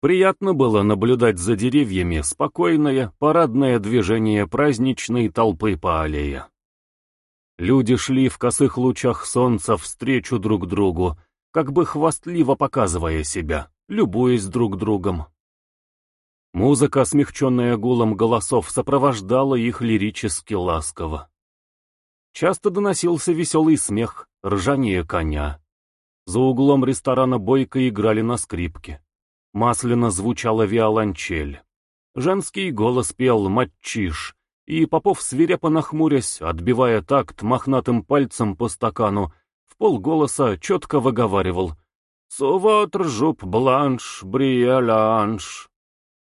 Приятно было наблюдать за деревьями спокойное, парадное движение праздничной толпы по аллее. Люди шли в косых лучах солнца встречу друг другу, как бы хвастливо показывая себя, любуясь друг другом. Музыка, смягченная гулом голосов, сопровождала их лирически ласково. Часто доносился веселый смех, ржание коня. За углом ресторана бойко играли на скрипке. Масляно звучала виолончель. Женский голос пел «Матчиш», и Попов, свирепо нахмурясь, отбивая такт мохнатым пальцем по стакану, в полголоса четко выговаривал «Сувотр жуп бланш, бриэлянш».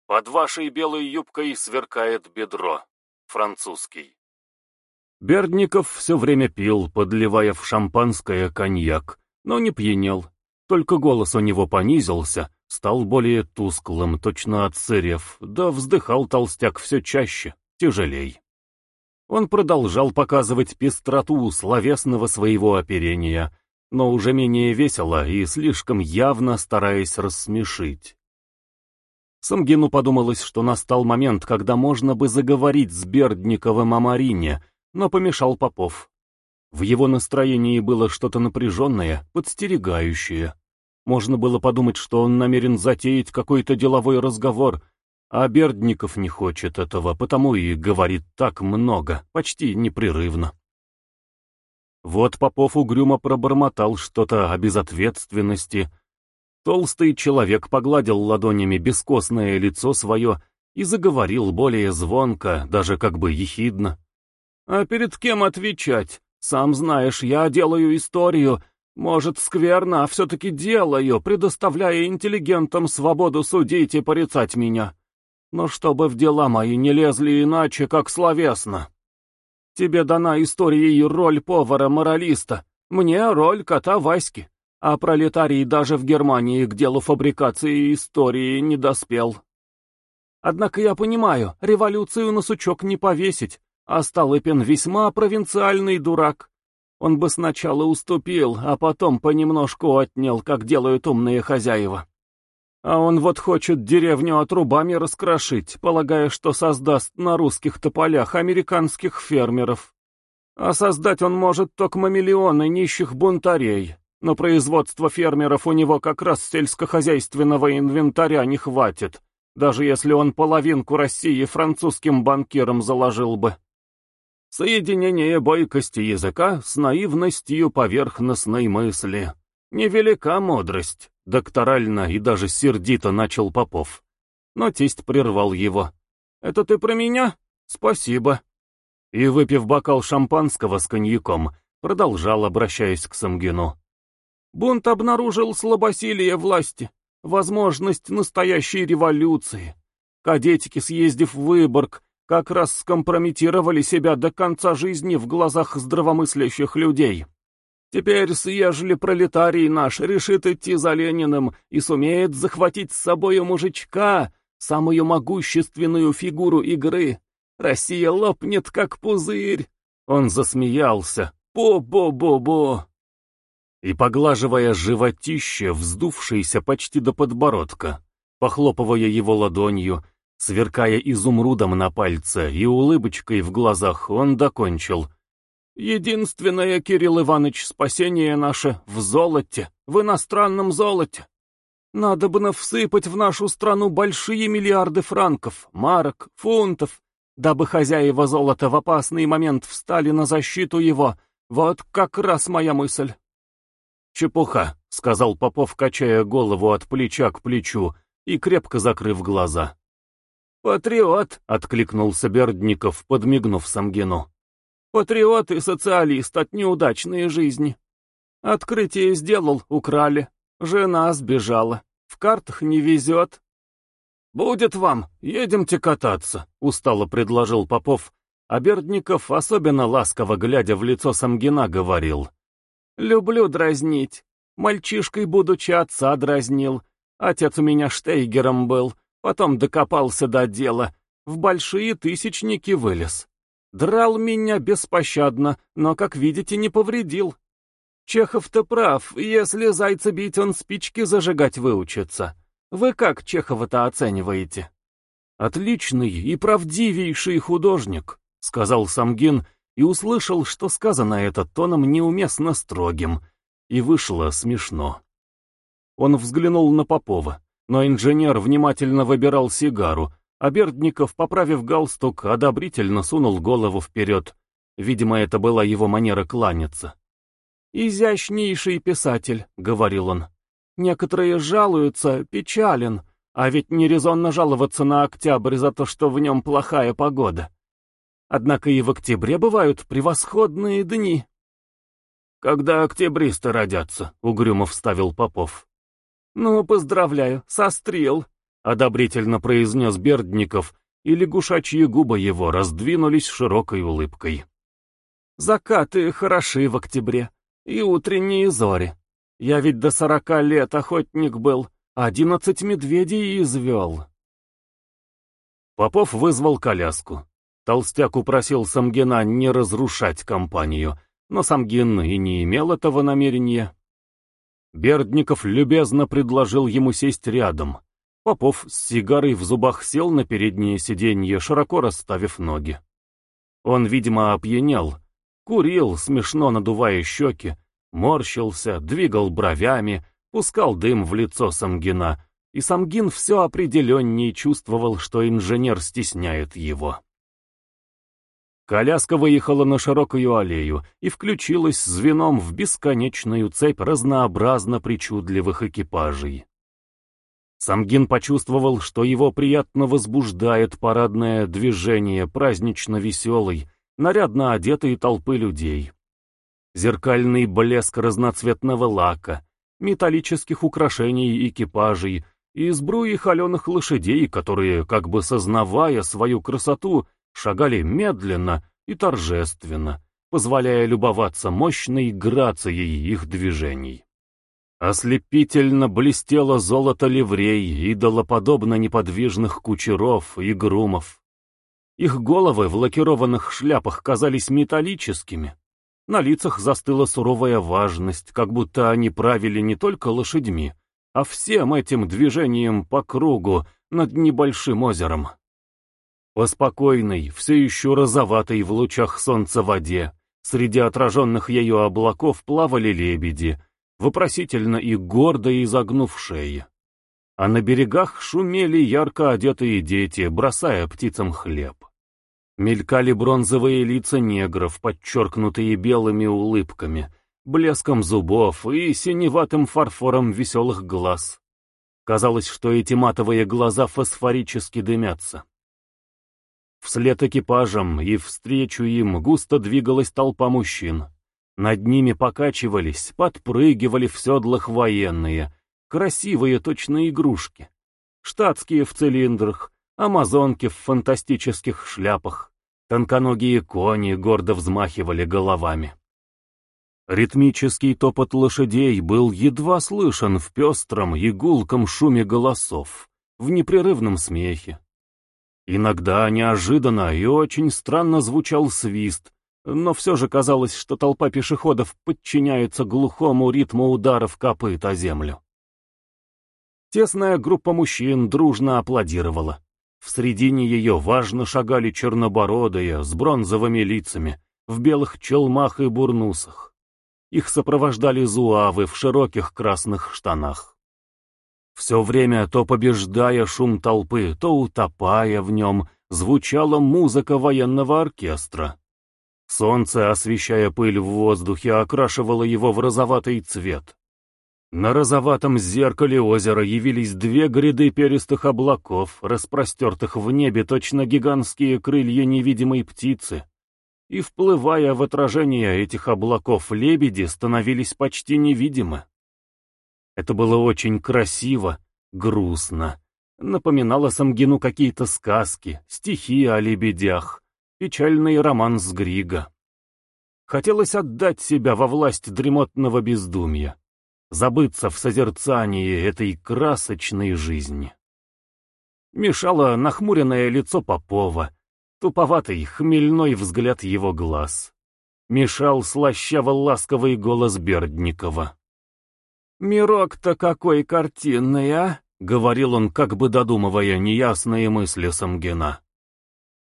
«Под вашей белой юбкой сверкает бедро». Французский. Бердников все время пил, подливая в шампанское коньяк, но не пьянел. Только голос у него понизился, стал более тусклым, точно отсырев, да вздыхал толстяк все чаще, тяжелей. Он продолжал показывать пестроту словесного своего оперения, но уже менее весело и слишком явно стараясь рассмешить. Самгину подумалось, что настал момент, когда можно бы заговорить с Бердниковым о Марине, но помешал Попов. В его настроении было что-то напряженное, подстерегающее. Можно было подумать, что он намерен затеять какой-то деловой разговор, а Бердников не хочет этого, потому и говорит так много, почти непрерывно. Вот Попов угрюмо пробормотал что-то о безответственности. Толстый человек погладил ладонями бескостное лицо свое и заговорил более звонко, даже как бы ехидно. «А перед кем отвечать? Сам знаешь, я делаю историю, может, скверно, а все-таки делаю, предоставляя интеллигентам свободу судить и порицать меня. Но чтобы в дела мои не лезли иначе, как словесно. Тебе дана историей роль повара-моралиста, мне роль кота Васьки, а пролетарий даже в Германии к делу фабрикации истории не доспел. Однако я понимаю, революцию на сучок не повесить, а Столыпин весьма провинциальный дурак. Он бы сначала уступил, а потом понемножку отнял, как делают умные хозяева. А он вот хочет деревню отрубами раскрошить, полагая, что создаст на русских тополях американских фермеров. А создать он может только миллионы нищих бунтарей. Но производство фермеров у него как раз сельскохозяйственного инвентаря не хватит, даже если он половинку России французским банкирам заложил бы. Соединение бойкости языка с наивностью поверхностной мысли. Невелика мудрость, докторально и даже сердито начал Попов. Но тесть прервал его. «Это ты про меня? Спасибо». И, выпив бокал шампанского с коньяком, продолжал, обращаясь к Самгину. «Бунт обнаружил слабосилие власти, возможность настоящей революции. Кадетики, съездив в Выборг, как раз скомпрометировали себя до конца жизни в глазах здравомыслящих людей. Теперь, ежели пролетарий наш решит идти за Лениным и сумеет захватить с собой мужичка, самую могущественную фигуру игры, Россия лопнет, как пузырь. Он засмеялся. Бо-бо-бо-бо. И, поглаживая животище, вздувшееся почти до подбородка, похлопывая его ладонью, Сверкая изумрудом на пальце и улыбочкой в глазах, он докончил. «Единственное, Кирилл Иванович, спасение наше в золоте, в иностранном золоте. Надо бы навсыпать в нашу страну большие миллиарды франков, марок, фунтов, дабы хозяева золота в опасный момент встали на защиту его. Вот как раз моя мысль». «Чепуха», — сказал Попов, качая голову от плеча к плечу и крепко закрыв глаза. «Патриот!» — откликнулся Бердников, подмигнув Самгину. «Патриот и социалист от неудачной жизни. Открытие сделал, украли. Жена сбежала. В картах не везет». «Будет вам, едемте кататься», — устало предложил Попов, а Бердников, особенно ласково глядя в лицо Самгина, говорил. «Люблю дразнить. Мальчишкой, будучи отца, дразнил. Отец у меня штейгером был». Потом докопался до дела, в большие тысячники вылез. Драл меня беспощадно, но, как видите, не повредил. Чехов-то прав, если зайца бить, он спички зажигать выучится. Вы как Чехова-то оцениваете? Отличный и правдивейший художник, сказал Самгин и услышал, что сказано это тоном неуместно строгим, и вышло смешно. Он взглянул на Попова, но инженер внимательно выбирал сигару, а Бердников, поправив галстук, одобрительно сунул голову вперед. Видимо, это была его манера кланяться. «Изящнейший писатель», — говорил он. «Некоторые жалуются, печален, а ведь не резонно жаловаться на октябрь за то, что в нем плохая погода. Однако и в октябре бывают превосходные дни». «Когда октябристы родятся», — угрюмо вставил Попов. «Ну, поздравляю, сострил», — одобрительно произнес Бердников, и лягушачьи губы его раздвинулись широкой улыбкой. «Закаты хороши в октябре, и утренние зори. Я ведь до сорока лет охотник был, одиннадцать медведей извел». Попов вызвал коляску. Толстяк упросил Самгина не разрушать компанию, но Самгин и не имел этого намерения. Бердников любезно предложил ему сесть рядом. Попов с сигарой в зубах сел на переднее сиденье, широко расставив ноги. Он, видимо, опьянел, курил, смешно надувая щеки, морщился, двигал бровями, пускал дым в лицо Самгина, и Самгин все определеннее чувствовал, что инженер стесняет его. Коляска выехала на широкую аллею и включилась звеном в бесконечную цепь разнообразно причудливых экипажей. Самгин почувствовал, что его приятно возбуждает парадное движение празднично веселой, нарядно одетой толпы людей. Зеркальный блеск разноцветного лака, металлических украшений экипажей и сбруи холеных лошадей, которые, как бы сознавая свою красоту, шагали медленно и торжественно, позволяя любоваться мощной грацией их движений. Ослепительно блестело золото ливрей, идолоподобно неподвижных кучеров и грумов. Их головы в лакированных шляпах казались металлическими. На лицах застыла суровая важность, как будто они правили не только лошадьми, а всем этим движением по кругу над небольшим озером. По спокойной, все еще розоватой в лучах солнца воде, среди отраженных ею облаков плавали лебеди, вопросительно и гордо изогнув шеи. А на берегах шумели ярко одетые дети, бросая птицам хлеб. Мелькали бронзовые лица негров, подчеркнутые белыми улыбками, блеском зубов и синеватым фарфором веселых глаз. Казалось, что эти матовые глаза фосфорически дымятся. Вслед экипажам и встречу им густо двигалась толпа мужчин. Над ними покачивались, подпрыгивали в седлах военные, красивые точно игрушки. Штатские в цилиндрах, амазонки в фантастических шляпах, тонконогие кони гордо взмахивали головами. Ритмический топот лошадей был едва слышен в пестром и гулком шуме голосов, в непрерывном смехе. Иногда неожиданно и очень странно звучал свист, но все же казалось, что толпа пешеходов подчиняется глухому ритму ударов копыт о землю. Тесная группа мужчин дружно аплодировала. В середине ее важно шагали чернобородые, с бронзовыми лицами, в белых челмах и бурнусах. Их сопровождали зуавы в широких красных штанах. Все время, то побеждая шум толпы, то утопая в нем, звучала музыка военного оркестра. Солнце, освещая пыль в воздухе, окрашивало его в розоватый цвет. На розоватом зеркале озера явились две гряды перистых облаков, распростертых в небе точно гигантские крылья невидимой птицы. И, вплывая в отражение этих облаков, лебеди становились почти невидимы. Это было очень красиво, грустно. Напоминало Самгину какие-то сказки, стихи о лебедях, печальный роман с Грига. Хотелось отдать себя во власть дремотного бездумья, забыться в созерцании этой красочной жизни. Мешало нахмуренное лицо Попова, туповатый, хмельной взгляд его глаз. Мешал слащаво-ласковый голос Бердникова. «Мирок-то какой картинный, а!» — говорил он, как бы додумывая неясные мысли Самгина.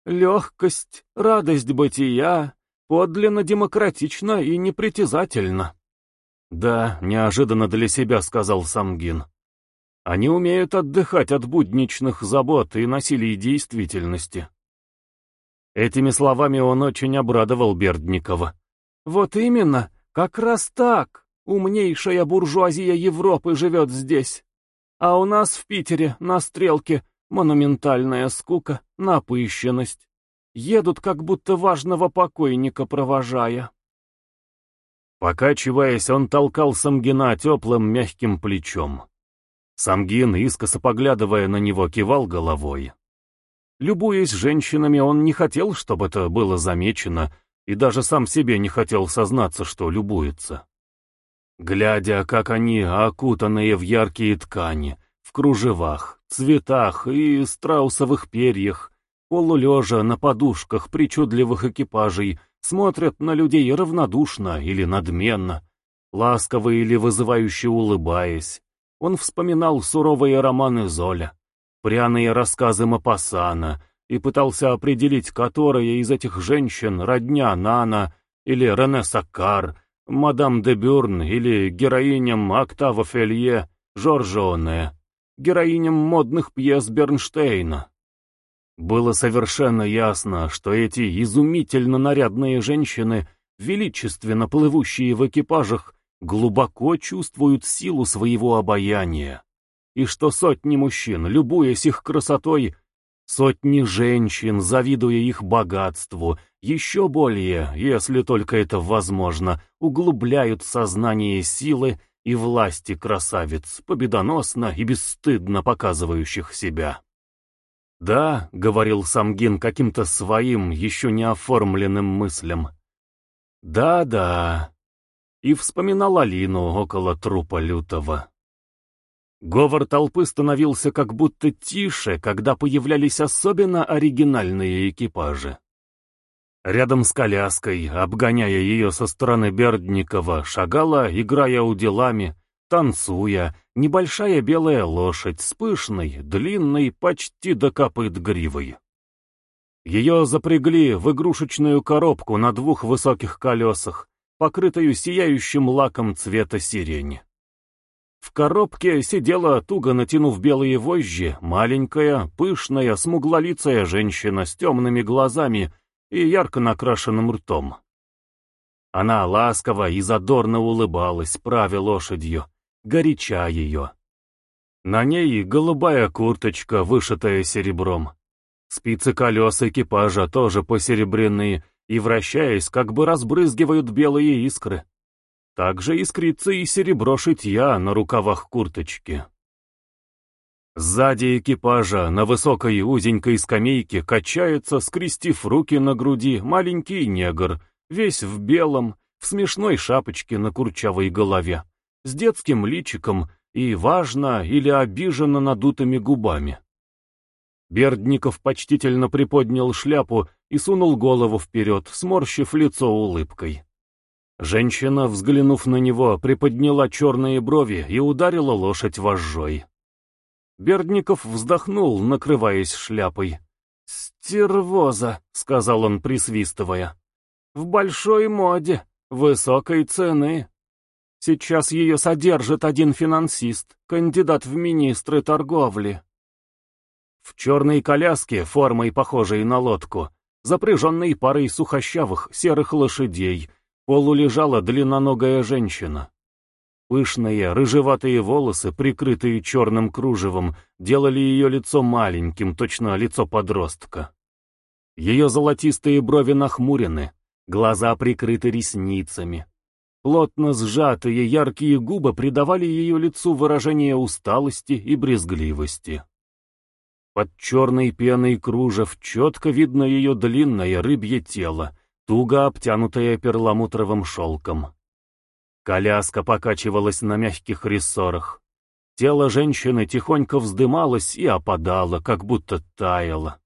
Легкость, радость бытия, подлинно демократично и непритязательно. Да, неожиданно для себя сказал Самгин. Они умеют отдыхать от будничных забот и насилий действительности. Этими словами он очень обрадовал Бердникова. Вот именно, как раз так. Умнейшая буржуазия Европы живет здесь. А у нас в Питере, на Стрелке, монументальная скука, напыщенность. Едут, как будто важного покойника провожая. Покачиваясь, он толкал Самгина теплым мягким плечом. Самгин, искоса поглядывая на него, кивал головой. Любуясь женщинами, он не хотел, чтобы это было замечено, и даже сам себе не хотел сознаться, что любуется. Глядя, как они, окутанные в яркие ткани, в кружевах, цветах и страусовых перьях, полулежа на подушках причудливых экипажей, смотрят на людей равнодушно или надменно, ласково или вызывающе улыбаясь. Он вспоминал суровые романы Золя, пряные рассказы Мапасана и пытался определить, которая из этих женщин родня Нана или Рене Саккар, мадам де Бюрн или героиням Октава Фелье, Жоржоне героиням модных пьес Бернштейна. Было совершенно ясно, что эти изумительно нарядные женщины, величественно плывущие в экипажах, глубоко чувствуют силу своего обаяния, и что сотни мужчин, любуясь их красотой, сотни женщин, завидуя их богатству, еще более, если только это возможно, углубляют сознание силы и власти красавиц, победоносно и бесстыдно показывающих себя. «Да», — говорил Самгин каким-то своим, еще не оформленным мыслям. «Да-да», и вспоминал Алину около трупа лютого. Говор толпы становился как будто тише, когда появлялись особенно оригинальные экипажи. Рядом с коляской, обгоняя ее со стороны Бердникова, шагала, играя уделами, танцуя, небольшая белая лошадь с пышной, длинной, почти до копыт гривой. Ее запрягли в игрушечную коробку на двух высоких колесах, покрытую сияющим лаком цвета сирени. В коробке сидела, туго натянув белые вожжи, маленькая, пышная, смуглолицая женщина с темными глазами и ярко накрашенным ртом. Она ласково и задорно улыбалась, правя лошадью, горяча ее. На ней голубая курточка, вышитая серебром. Спицы колес экипажа тоже посеребряны и, вращаясь, как бы разбрызгивают белые искры. Также искрится и серебро шитья на рукавах курточки. Сзади экипажа на высокой узенькой скамейке качается, скрестив руки на груди, маленький негр, весь в белом, в смешной шапочке на курчавой голове, с детским личиком и, важно, или обиженно надутыми губами. Бердников почтительно приподнял шляпу и сунул голову вперед, сморщив лицо улыбкой. Женщина, взглянув на него, приподняла черные брови и ударила лошадь вожжой. Бердников вздохнул, накрываясь шляпой. «Стервоза», — сказал он, присвистывая. «В большой моде, высокой цены. Сейчас ее содержит один финансист, кандидат в министры торговли». В черной коляске, формой похожей на лодку, запряженной парой сухощавых серых лошадей, полулежала длинноногая женщина. Пышные, рыжеватые волосы, прикрытые черным кружевом, делали ее лицо маленьким, точно лицо подростка. Ее золотистые брови нахмурены, глаза прикрыты ресницами. Плотно сжатые яркие губы придавали ее лицу выражение усталости и брезгливости. Под черной пеной кружев четко видно ее длинное рыбье тело, туго обтянутое перламутровым шелком. Коляска покачивалась на мягких рессорах. Тело женщины тихонько вздымалось и опадало, как будто таяло.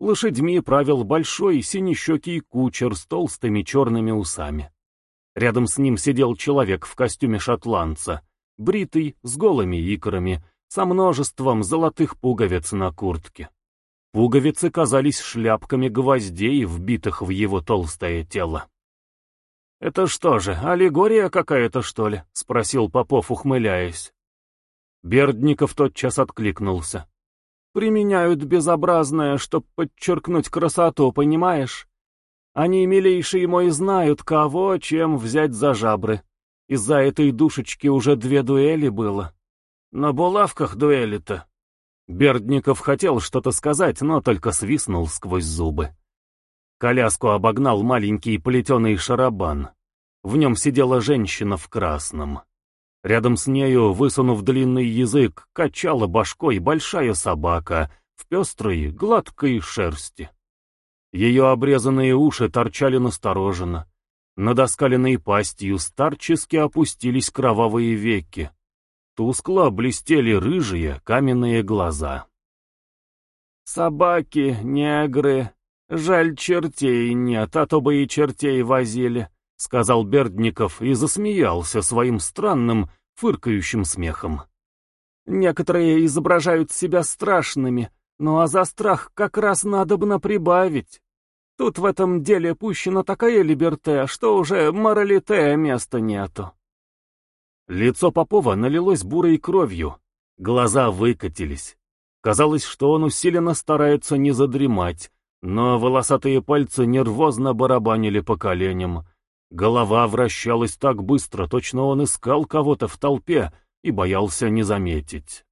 Лошадьми правил большой синещекий кучер с толстыми черными усами. Рядом с ним сидел человек в костюме шотландца, бритый, с голыми икрами, со множеством золотых пуговиц на куртке. Пуговицы казались шляпками гвоздей, вбитых в его толстое тело. «Это что же, аллегория какая-то, что ли?» — спросил Попов, ухмыляясь. Бердников тотчас откликнулся. «Применяют безобразное, чтоб подчеркнуть красоту, понимаешь? Они, милейшие мой, знают, кого чем взять за жабры. Из-за этой душечки уже две дуэли было. На булавках дуэли-то». Бердников хотел что-то сказать, но только свистнул сквозь зубы. Коляску обогнал маленький плетеный шарабан. В нем сидела женщина в красном. Рядом с нею, высунув длинный язык, качала башкой большая собака в пестрой, гладкой шерсти. Ее обрезанные уши торчали настороженно. Над оскаленной пастью старчески опустились кровавые веки. Тускло блестели рыжие каменные глаза. «Собаки, негры, жаль чертей нет, а то бы и чертей возили», — сказал Бердников и засмеялся своим странным, фыркающим смехом. «Некоторые изображают себя страшными, ну а за страх как раз надобно прибавить. Тут в этом деле пущена такая либерте, что уже моралите места нету». Лицо Попова налилось бурой кровью, глаза выкатились. Казалось, что он усиленно старается не задремать, но волосатые пальцы нервозно барабанили по коленям. Голова вращалась так быстро, точно он искал кого-то в толпе и боялся не заметить.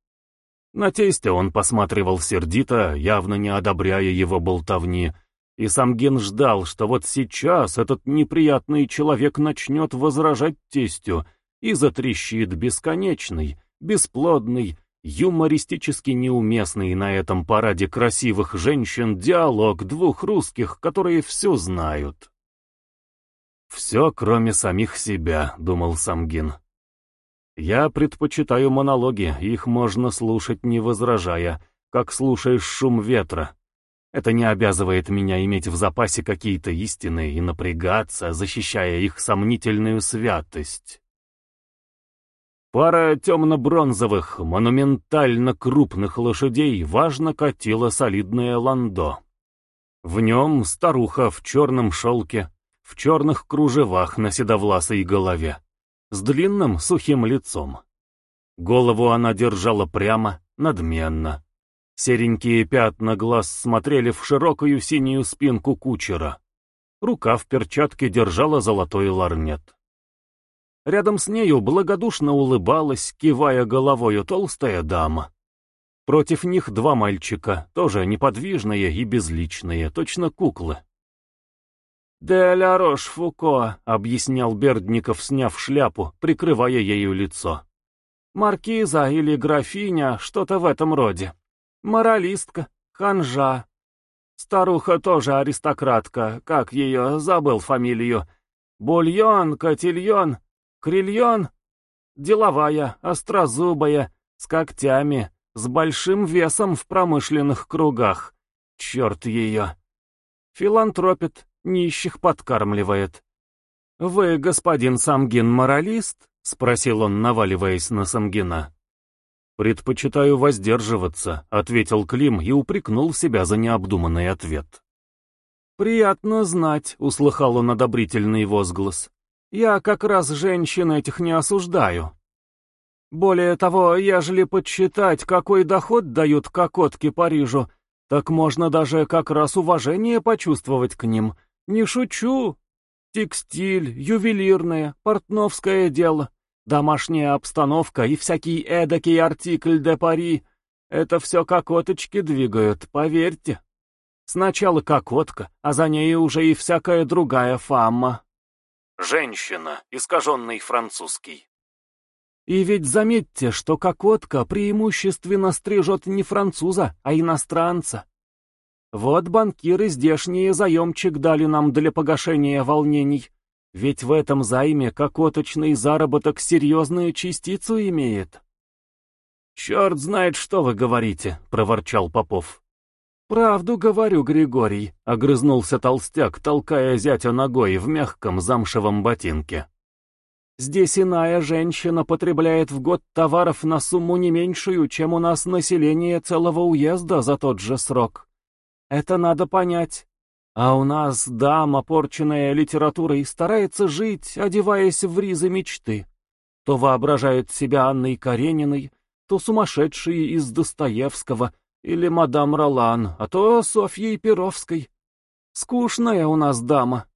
На тесте он посматривал сердито, явно не одобряя его болтовни, и Самгин ждал, что вот сейчас этот неприятный человек начнет возражать тестю и затрещит бесконечный, бесплодный, юмористически неуместный на этом параде красивых женщин диалог двух русских, которые все знают. «Все, кроме самих себя», — думал Самгин. «Я предпочитаю монологи, их можно слушать не возражая, как слушаешь шум ветра. Это не обязывает меня иметь в запасе какие-то истины и напрягаться, защищая их сомнительную святость». Пара темно-бронзовых, монументально крупных лошадей важно катила солидное ландо. В нем старуха в черном шелке, в черных кружевах на седовласой голове, с длинным сухим лицом. Голову она держала прямо, надменно. Серенькие пятна глаз смотрели в широкую синюю спинку кучера. Рука в перчатке держала золотой ларнет. Рядом с нею благодушно улыбалась, кивая головою толстая дама. Против них два мальчика, тоже неподвижные и безличные, точно куклы. «Де ля Рош-Фуко», — объяснял Бердников, сняв шляпу, прикрывая ею лицо. «Маркиза или графиня, что-то в этом роде. Моралистка, ханжа. Старуха тоже аристократка, как ее, забыл фамилию. Бульон, котельон, крильон. Деловая, острозубая, с когтями, с большим весом в промышленных кругах. Черт ее. Филантропит, нищих подкармливает. «Вы, господин Самгин, моралист?» — спросил он, наваливаясь на Самгина. «Предпочитаю воздерживаться», — ответил Клим и упрекнул себя за необдуманный ответ. «Приятно знать», — услыхал он одобрительный возглас. «Я как раз женщин этих не осуждаю. Более того, ежели подсчитать, какой доход дают кокотки Парижу, так можно даже как раз уважение почувствовать к ним, не шучу. Текстиль, ювелирное, портновское дело, домашняя обстановка и всякий эдакий артикль де Пари — это все кокоточки двигают, поверьте. Сначала кокотка, а за ней уже и всякая другая фама. Женщина, искаженный французский. И ведь заметьте, что кокотка преимущественно стрижет не француза, а иностранца. Вот банкиры здешние заемчик дали нам для погашения волнений. Ведь в этом займе кокоточный заработок серьезную частицу имеет. «Черт знает, что вы говорите», — проворчал Попов. «Правду говорю, Григорий», — огрызнулся толстяк, толкая зятя ногой в мягком замшевом ботинке. Здесь иная женщина потребляет в год товаров на сумму не меньшую, чем у нас население целого уезда за тот же срок. Это надо понять. А у нас дама, порченная литературой, старается жить, одеваясь в ризы мечты. То воображает себя Анной Карениной, то сумасшедшей из Достоевского или мадам Ролан, а то Софьей Перовской. Скучная у нас дама.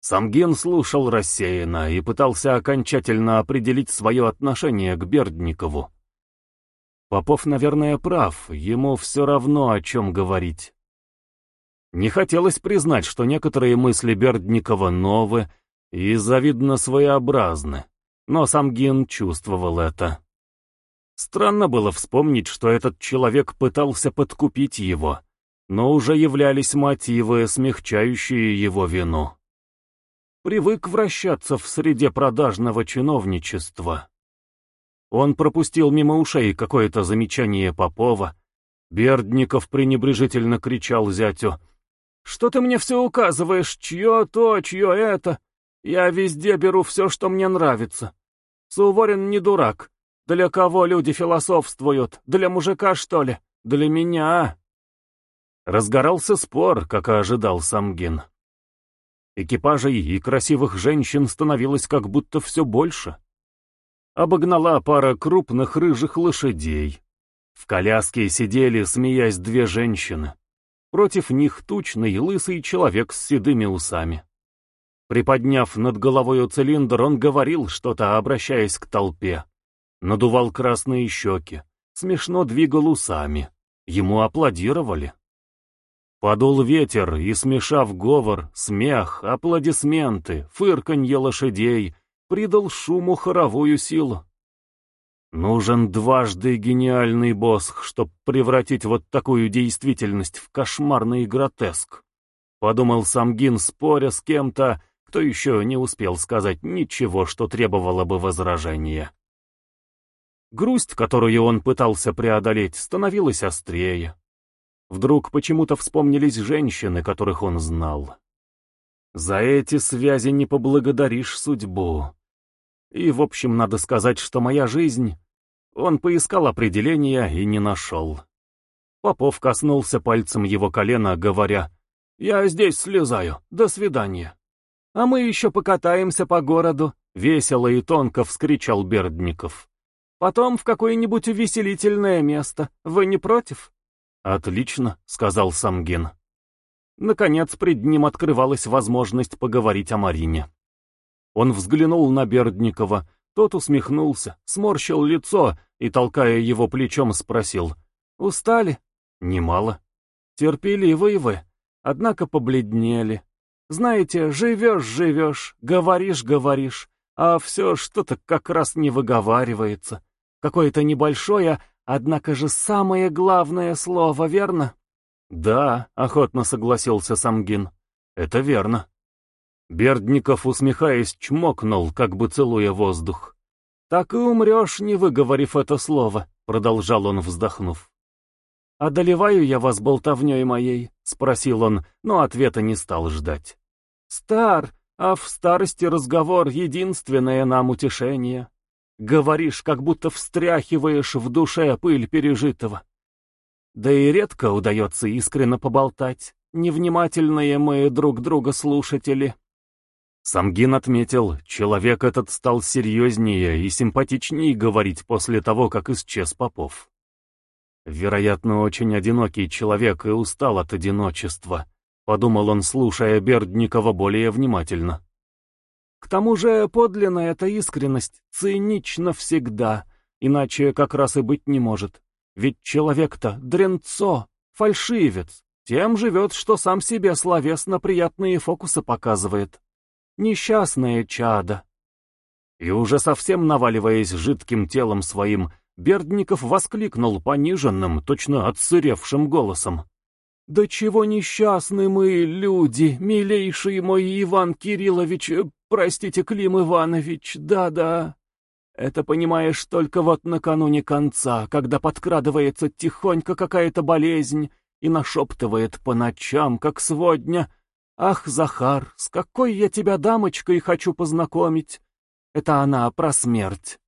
Самгин слушал рассеянно и пытался окончательно определить свое отношение к Бердникову. Попов, наверное, прав, ему все равно о чем говорить. Не хотелось признать, что некоторые мысли Бердникова новы и завидно своеобразны, но Самгин чувствовал это. Странно было вспомнить, что этот человек пытался подкупить его, но уже являлись мотивы, смягчающие его вину привык вращаться в среде продажного чиновничества. Он пропустил мимо ушей какое-то замечание Попова. Бердников пренебрежительно кричал зятю. «Что ты мне все указываешь? Чье то, чье это? Я везде беру все, что мне нравится. Суворин не дурак. Для кого люди философствуют? Для мужика, что ли? Для меня?» Разгорался спор, как и ожидал Самгин. Экипажей и красивых женщин становилось как будто все больше. Обогнала пара крупных рыжих лошадей. В коляске сидели, смеясь, две женщины. Против них тучный лысый человек с седыми усами. Приподняв над головой цилиндр, он говорил что-то, обращаясь к толпе. Надувал красные щеки, смешно двигал усами. Ему аплодировали. Подул ветер, и, смешав говор, смех, аплодисменты, фырканье лошадей, придал шуму хоровую силу. Нужен дважды гениальный босх, чтоб превратить вот такую действительность в кошмарный гротеск. Подумал Самгин, споря с кем-то, кто еще не успел сказать ничего, что требовало бы возражения. Грусть, которую он пытался преодолеть, становилась острее. Вдруг почему-то вспомнились женщины, которых он знал. За эти связи не поблагодаришь судьбу. И, в общем, надо сказать, что моя жизнь... Он поискал определения и не нашел. Попов коснулся пальцем его колена, говоря, «Я здесь слезаю, до свидания». «А мы еще покатаемся по городу», — весело и тонко вскричал Бердников. «Потом в какое-нибудь увеселительное место. Вы не против?» «Отлично», — сказал Самгин. Наконец, пред ним открывалась возможность поговорить о Марине. Он взглянул на Бердникова, тот усмехнулся, сморщил лицо и, толкая его плечом, спросил. «Устали?» «Немало». «Терпеливые вы, однако побледнели. Знаете, живешь-живешь, говоришь-говоришь, а все что-то как раз не выговаривается. Какое-то небольшое, Однако же самое главное слово, верно? Да, охотно согласился Самгин. Это верно. Бердников, усмехаясь, чмокнул, как бы целуя воздух. «Так и умрешь, не выговорив это слово», — продолжал он, вздохнув. «Одолеваю я вас болтовней моей?» — спросил он, но ответа не стал ждать. «Стар, а в старости разговор — единственное нам утешение. Говоришь, как будто встряхиваешь в душе пыль пережитого. Да и редко удается искренно поболтать, невнимательные мы друг друга слушатели. Самгин отметил, человек этот стал серьезнее и симпатичнее говорить после того, как исчез Попов. Вероятно, очень одинокий человек и устал от одиночества, подумал он, слушая Бердникова более внимательно. К тому же подлинная эта искренность цинична всегда, иначе как раз и быть не может. Ведь человек-то дренцо, фальшивец, тем живет, что сам себе словесно приятные фокусы показывает. Несчастное чадо. И уже совсем наваливаясь жидким телом своим, Бердников воскликнул пониженным, точно отсыревшим голосом. «Да чего несчастны мы, люди, милейший мой Иван Кириллович, простите, Клим Иванович, да-да. Это понимаешь только вот накануне конца, когда подкрадывается тихонько какая-то болезнь и нашептывает по ночам, как сегодня. Ах, Захар, с какой я тебя дамочкой хочу познакомить. Это она про смерть».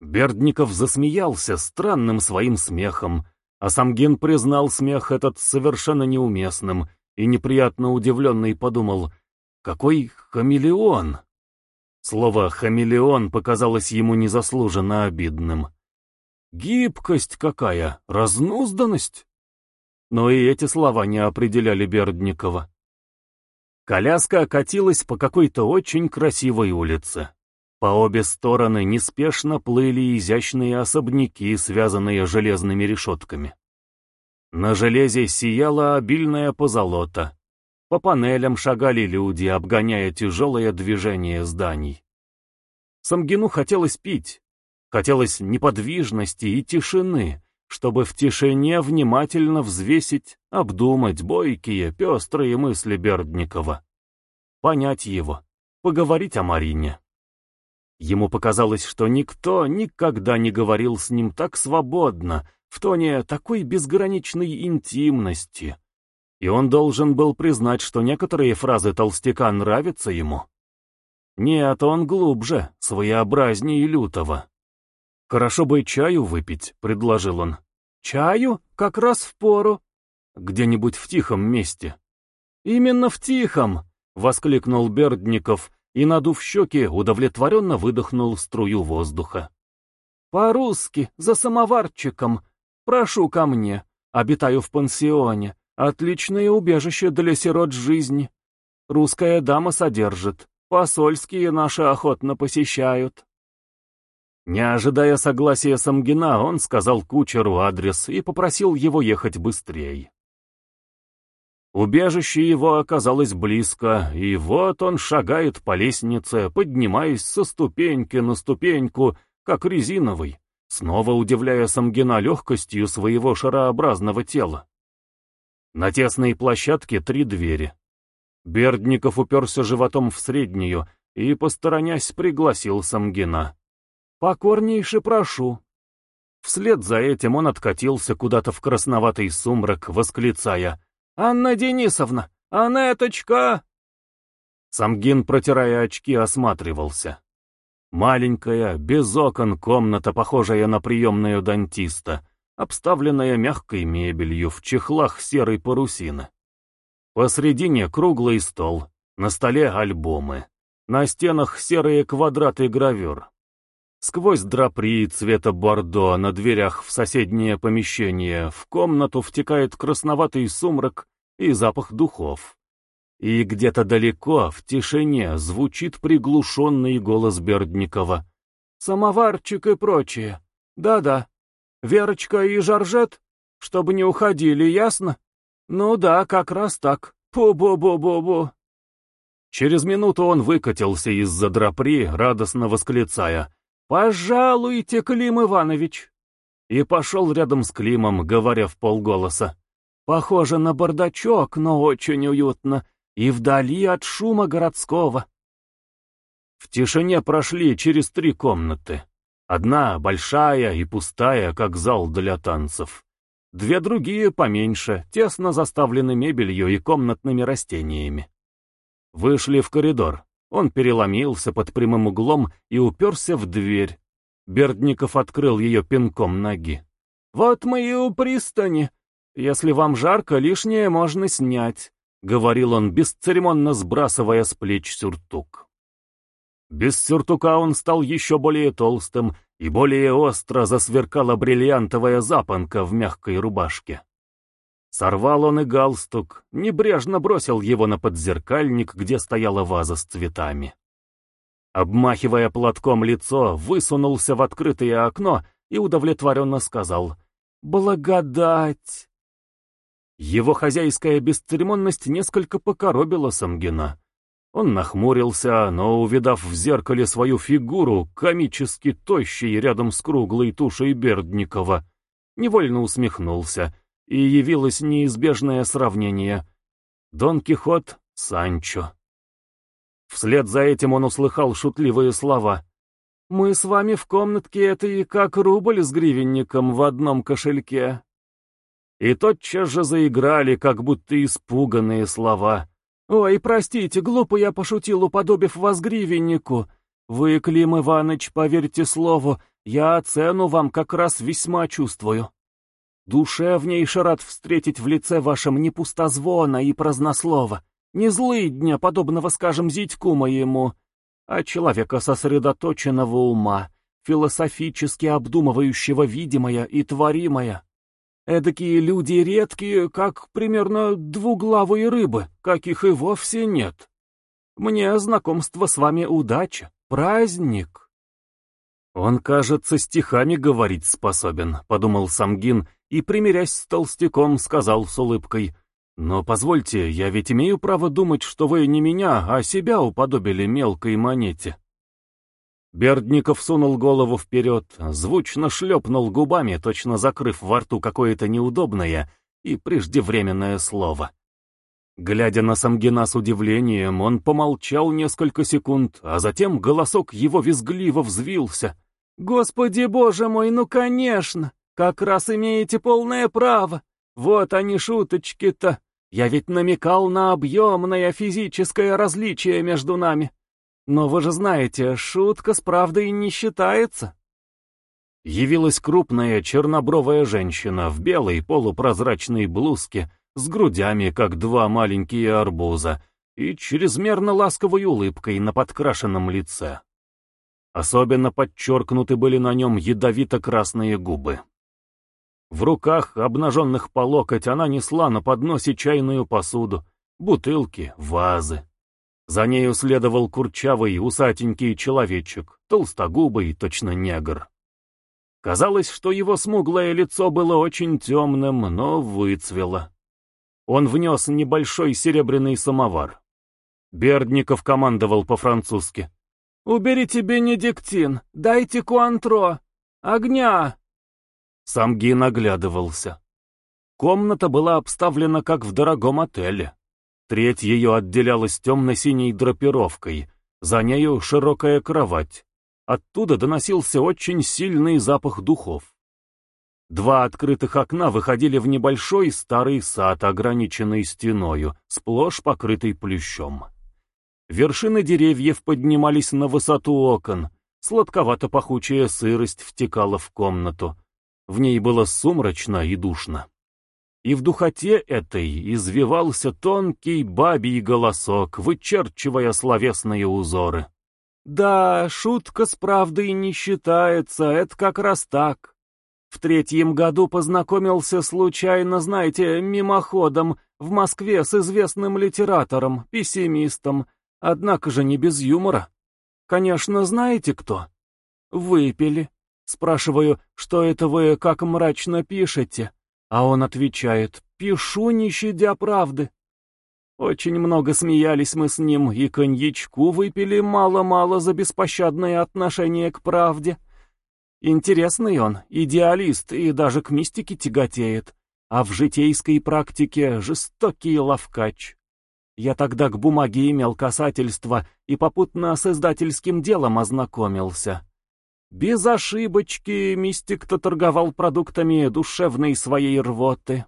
Бердников засмеялся странным своим смехом, а Самгин признал смех этот совершенно неуместным и неприятно удивленный подумал, какой хамелеон. Слово «хамелеон» показалось ему незаслуженно обидным. Гибкость какая, разнузданность. Но и эти слова не определяли Бердникова. Коляска катилась по какой-то очень красивой улице. По обе стороны неспешно плыли изящные особняки, связанные железными решетками. На железе сияла обильная позолота. По панелям шагали люди, обгоняя тяжелое движение зданий. Самгину хотелось пить, хотелось неподвижности и тишины, чтобы в тишине внимательно взвесить, обдумать бойкие, пестрые мысли Бердникова. Понять его, поговорить о Марине. Ему показалось, что никто никогда не говорил с ним так свободно, в тоне такой безграничной интимности. И он должен был признать, что некоторые фразы толстяка нравятся ему. Нет, он глубже, своеобразнее лютого. «Хорошо бы чаю выпить», — предложил он. «Чаю? Как раз в пору. Где-нибудь в тихом месте». «Именно в тихом!» — воскликнул Бердников и, надув щеки, удовлетворенно выдохнул струю воздуха. «По-русски, за самоварчиком. Прошу ко мне. Обитаю в пансионе. Отличное убежище для сирот жизни. Русская дама содержит. Посольские наши охотно посещают». Не ожидая согласия Самгина, он сказал кучеру адрес и попросил его ехать быстрее. Убежище его оказалось близко, и вот он шагает по лестнице, поднимаясь со ступеньки на ступеньку, как резиновый, снова удивляя Самгина легкостью своего шарообразного тела. На тесной площадке три двери. Бердников уперся животом в среднюю и, посторонясь, пригласил Самгина. «Покорнейше прошу». Вслед за этим он откатился куда-то в красноватый сумрак, восклицая — «Анна Денисовна! Анеточка!» Самгин, протирая очки, осматривался. Маленькая, без окон комната, похожая на приемную дантиста, обставленная мягкой мебелью в чехлах серой парусины. Посредине круглый стол, на столе альбомы, на стенах серые квадраты гравюр. Сквозь драпри цвета бордо на дверях в соседнее помещение в комнату втекает красноватый сумрак и запах духов. И где-то далеко, в тишине, звучит приглушенный голос Бердникова. «Самоварчик и прочее. Да-да. Верочка и Жоржет? Чтобы не уходили, ясно? Ну да, как раз так. Пу-бу-бу-бу-бу». Через минуту он выкатился из-за драпри, радостно восклицая — «Пожалуйте, Клим Иванович!» И пошел рядом с Климом, говоря в полголоса. «Похоже на бардачок, но очень уютно, и вдали от шума городского». В тишине прошли через три комнаты. Одна большая и пустая, как зал для танцев. Две другие поменьше, тесно заставлены мебелью и комнатными растениями. Вышли в коридор. Он переломился под прямым углом и уперся в дверь. Бердников открыл ее пинком ноги. «Вот мы и у пристани. Если вам жарко, лишнее можно снять», — говорил он, бесцеремонно сбрасывая с плеч сюртук. Без сюртука он стал еще более толстым, и более остро засверкала бриллиантовая запонка в мягкой рубашке. Сорвал он и галстук, небрежно бросил его на подзеркальник, где стояла ваза с цветами. Обмахивая платком лицо, высунулся в открытое окно и удовлетворенно сказал «Благодать!». Его хозяйская бесцеремонность несколько покоробила Самгина. Он нахмурился, но, увидав в зеркале свою фигуру, комически тощей рядом с круглой тушей Бердникова, невольно усмехнулся и явилось неизбежное сравнение. Дон Кихот — Санчо. Вслед за этим он услыхал шутливые слова. «Мы с вами в комнатке этой, как рубль с гривенником в одном кошельке». И тотчас же заиграли, как будто испуганные слова. «Ой, простите, глупо я пошутил, уподобив вас гривеннику. Вы, Клим Иванович, поверьте слову, я цену вам как раз весьма чувствую. Душевнейше рад встретить в лице вашем не пустозвона и празднослова, не злые дня, подобного, скажем, зятьку моему, а человека сосредоточенного ума, философически обдумывающего видимое и творимое. Эдакие люди редкие, как примерно двуглавые рыбы, каких и вовсе нет. Мне знакомство с вами удача, праздник. Он, кажется, стихами говорить способен, подумал Самгин и, примирясь с толстяком, сказал с улыбкой, «Но позвольте, я ведь имею право думать, что вы не меня, а себя уподобили мелкой монете». Бердников сунул голову вперед, звучно шлепнул губами, точно закрыв во рту какое-то неудобное и преждевременное слово. Глядя на Самгина с удивлением, он помолчал несколько секунд, а затем голосок его визгливо взвился. «Господи боже мой, ну конечно! Как раз имеете полное право. Вот они шуточки-то. Я ведь намекал на объемное физическое различие между нами. Но вы же знаете, шутка с правдой не считается. Явилась крупная чернобровая женщина в белой полупрозрачной блузке с грудями, как два маленькие арбуза, и чрезмерно ласковой улыбкой на подкрашенном лице. Особенно подчеркнуты были на нем ядовито-красные губы. В руках, обнаженных по локоть, она несла на подносе чайную посуду, бутылки, вазы. За нею следовал курчавый, усатенький человечек, толстогубый, точно негр. Казалось, что его смуглое лицо было очень темным, но выцвело. Он внес небольшой серебряный самовар. Бердников командовал по-французски. «Уберите бенедиктин, дайте куантро, огня!» Самгин оглядывался. Комната была обставлена как в дорогом отеле. Треть ее отделялась темно-синей драпировкой, за нею широкая кровать. Оттуда доносился очень сильный запах духов. Два открытых окна выходили в небольшой старый сад, ограниченный стеною, сплошь покрытый плющом. Вершины деревьев поднимались на высоту окон, сладковато-пахучая сырость втекала в комнату, в ней было сумрачно и душно. И в духоте этой извивался тонкий бабий голосок, вычерчивая словесные узоры. «Да, шутка с правдой не считается, это как раз так. В третьем году познакомился случайно, знаете, мимоходом, в Москве с известным литератором, пессимистом, однако же не без юмора. Конечно, знаете кто? Выпили, Спрашиваю, что это вы как мрачно пишете? А он отвечает, пишу, не щадя правды. Очень много смеялись мы с ним, и коньячку выпили мало-мало за беспощадное отношение к правде. Интересный он, идеалист и даже к мистике тяготеет, а в житейской практике жестокий ловкач. Я тогда к бумаге имел касательство и попутно с издательским делом ознакомился. Без ошибочки мистик-то торговал продуктами душевной своей рвоты.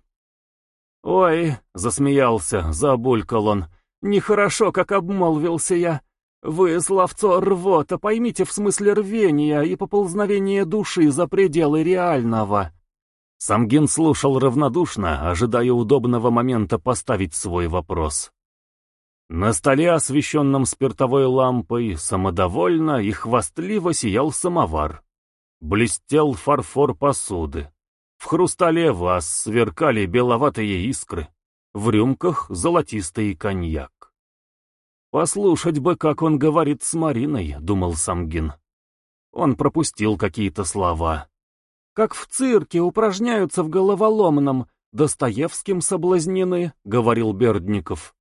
«Ой», — засмеялся, забулькал он, — «нехорошо, как обмолвился я. Вы, словцо рвота, поймите в смысле рвения и поползновения души за пределы реального». Самгин слушал равнодушно, ожидая удобного момента поставить свой вопрос. На столе, освещенном спиртовой лампой, самодовольно и хвастливо сиял самовар. Блестел фарфор посуды. В хрустале ваз сверкали беловатые искры. В рюмках золотистый коньяк. «Послушать бы, как он говорит с Мариной», — думал Самгин. Он пропустил какие-то слова. «Как в цирке упражняются в головоломном, Достоевским соблазнены», — говорил Бердников.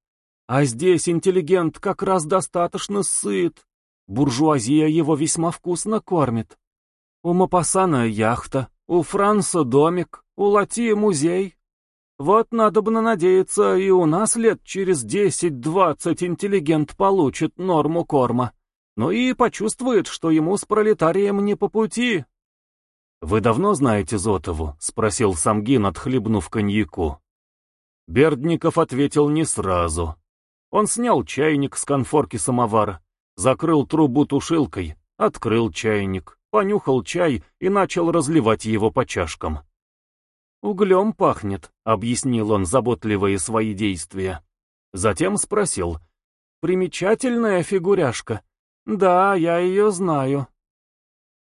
А здесь интеллигент как раз достаточно сыт. Буржуазия его весьма вкусно кормит. У Мапасана яхта, у Франца домик, у Лати музей. Вот надо бы надеяться, и у нас лет через десять-двадцать интеллигент получит норму корма. Ну и почувствует, что ему с пролетарием не по пути. «Вы давно знаете Зотову?» — спросил Самгин, отхлебнув коньяку. Бердников ответил не сразу. Он снял чайник с конфорки самовара, закрыл трубу тушилкой, открыл чайник, понюхал чай и начал разливать его по чашкам. «Углем пахнет», — объяснил он заботливые свои действия. Затем спросил. «Примечательная фигуряшка. Да, я ее знаю.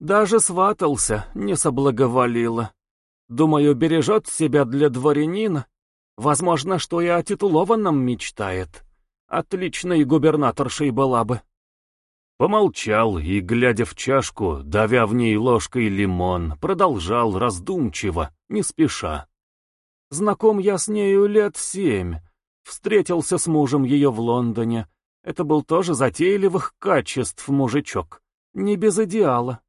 Даже сватался, не соблаговолила. Думаю, бережет себя для дворянина. Возможно, что и о титулованном мечтает. Отличной губернаторшей была бы». Помолчал и, глядя в чашку, давя в ней ложкой лимон, продолжал раздумчиво, не спеша. Знаком я с нею лет семь. Встретился с мужем ее в Лондоне. Это был тоже затейливых качеств мужичок. Не без идеала.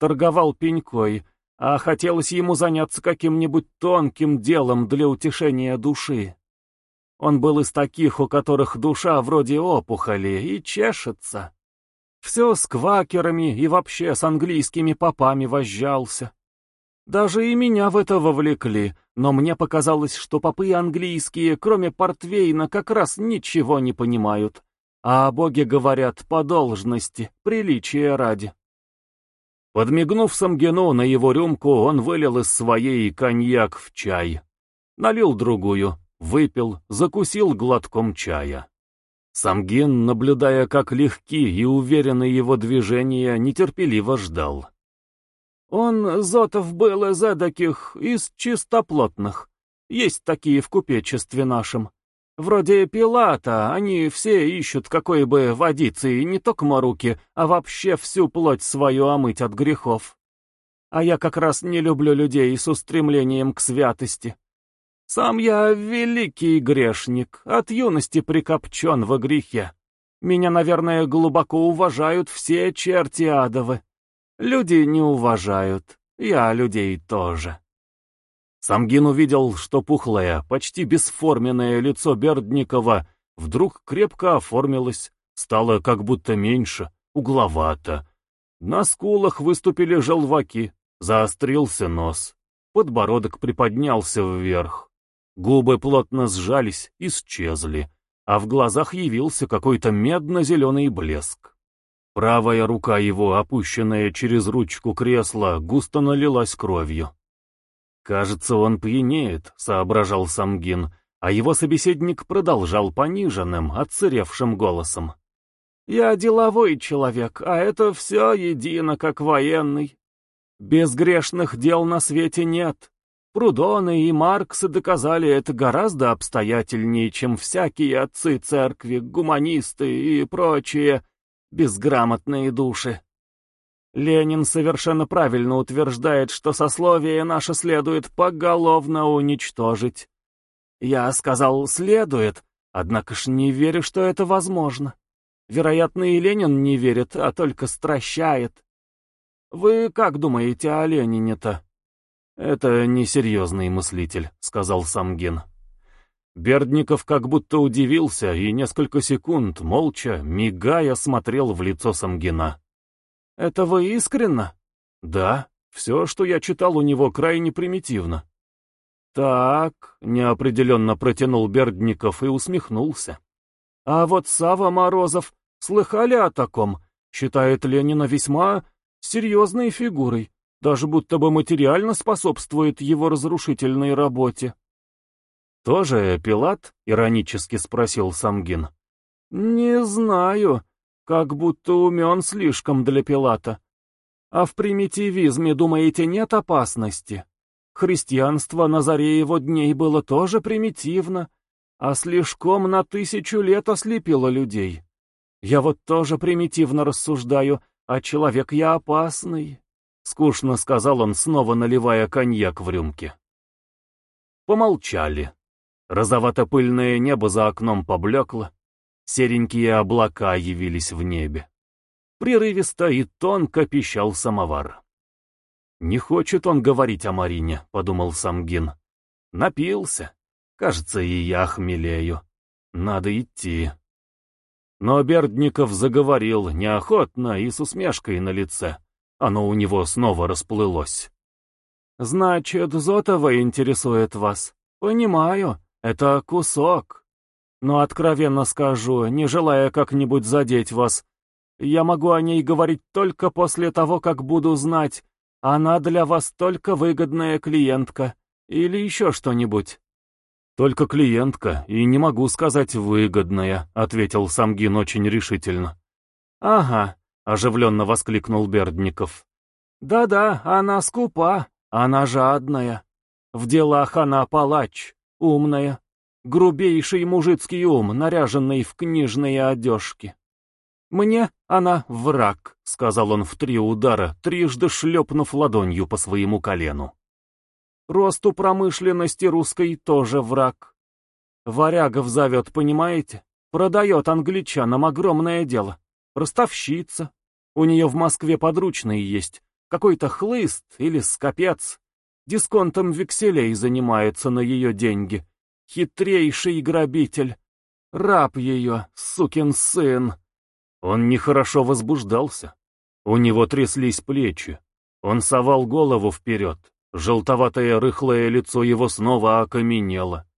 Торговал пенькой, а хотелось ему заняться каким-нибудь тонким делом для утешения души. Он был из таких, у которых душа вроде опухоли и чешется. Все с квакерами и вообще с английскими попами возжался. Даже и меня в это вовлекли, но мне показалось, что попы английские, кроме портвейна, как раз ничего не понимают. А о Боге говорят по должности, приличия ради. Подмигнув Самгину на его рюмку, он вылил из своей коньяк в чай. Налил другую, выпил, закусил глотком чая. Самгин, наблюдая, как легки и уверены его движения, нетерпеливо ждал. Он, Зотов, был из эдаких, из чистоплотных. Есть такие в купечестве нашем. Вроде Пилата, они все ищут какой бы водицы, и не только руки, а вообще всю плоть свою омыть от грехов. А я как раз не люблю людей с устремлением к святости. Сам я великий грешник, от юности прикопчен во грехе. Меня, наверное, глубоко уважают все черти адовы. Люди не уважают, я людей тоже. Самгин увидел, что пухлое, почти бесформенное лицо Бердникова вдруг крепко оформилось, стало как будто меньше, угловато. На скулах выступили желваки, заострился нос, подбородок приподнялся вверх. Губы плотно сжались, исчезли, а в глазах явился какой-то медно-зеленый блеск. Правая рука его, опущенная через ручку кресла, густо налилась кровью. «Кажется, он пьянеет», — соображал Самгин, а его собеседник продолжал пониженным, отсыревшим голосом. «Я деловой человек, а это все едино, как военный. Безгрешных дел на свете нет. Прудоны и Марксы доказали это гораздо обстоятельнее, чем всякие отцы церкви, гуманисты и прочие безграмотные души. Ленин совершенно правильно утверждает, что сословие наше следует поголовно уничтожить. Я сказал «следует», однако ж не верю, что это возможно. Вероятно, и Ленин не верит, а только стращает. Вы как думаете о Ленине-то? «Это несерьезный мыслитель», — сказал Самгин. Бердников как будто удивился и несколько секунд, молча, мигая, смотрел в лицо Самгина. «Это вы искренно?» «Да, все, что я читал у него, крайне примитивно». «Так», — неопределенно протянул Бердников и усмехнулся. «А вот Сава Морозов, слыхали о таком? Считает Ленина весьма серьезной фигурой даже будто бы материально способствует его разрушительной работе. «Тоже Пилат?» — иронически спросил Самгин. «Не знаю. Как будто умен слишком для Пилата. А в примитивизме, думаете, нет опасности? Христианство на заре его дней было тоже примитивно, а слишком на тысячу лет ослепило людей. Я вот тоже примитивно рассуждаю, а человек я опасный. Скучно сказал он, снова наливая коньяк в рюмке. Помолчали. Розовато-пыльное небо за окном поблекло. Серенькие облака явились в небе. Прерывисто и тонко пищал самовар. «Не хочет он говорить о Марине», — подумал Самгин. «Напился. Кажется, и я хмелею. Надо идти». Но Бердников заговорил неохотно и с усмешкой на лице. Оно у него снова расплылось. «Значит, Зотова интересует вас. Понимаю, это кусок. Но откровенно скажу, не желая как-нибудь задеть вас, Я могу о ней говорить только после того, как буду знать, она для вас только выгодная клиентка или еще что-нибудь. «Только клиентка, и не могу сказать выгодная», — ответил Самгин очень решительно. «Ага», — оживленно воскликнул Бердников. «Да-да, она скупа, она жадная. В делах она палач, умная, грубейший мужицкий ум, наряженный в книжные одежки. Мне она враг», — сказал он в три удара, трижды шлепнув ладонью по своему колену. Росту промышленности русской тоже враг. Варягов зовет, понимаете? Продает англичанам огромное дело. Ростовщица. У нее в Москве подручные есть. Какой-то хлыст или скопец. Дисконтом векселей занимается на ее деньги. Хитрейший грабитель. Раб ее, сукин сын. Он нехорошо возбуждался. У него тряслись плечи. Он совал голову вперед. Желтоватое рыхлое лицо его снова окаменело.